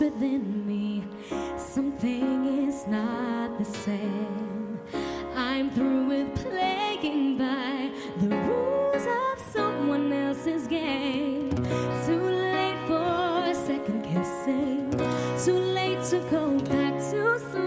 within me. Something is not the same. I'm through with playing by the rules of someone else's game. Too late for second kissing. Too late to go back to sleep.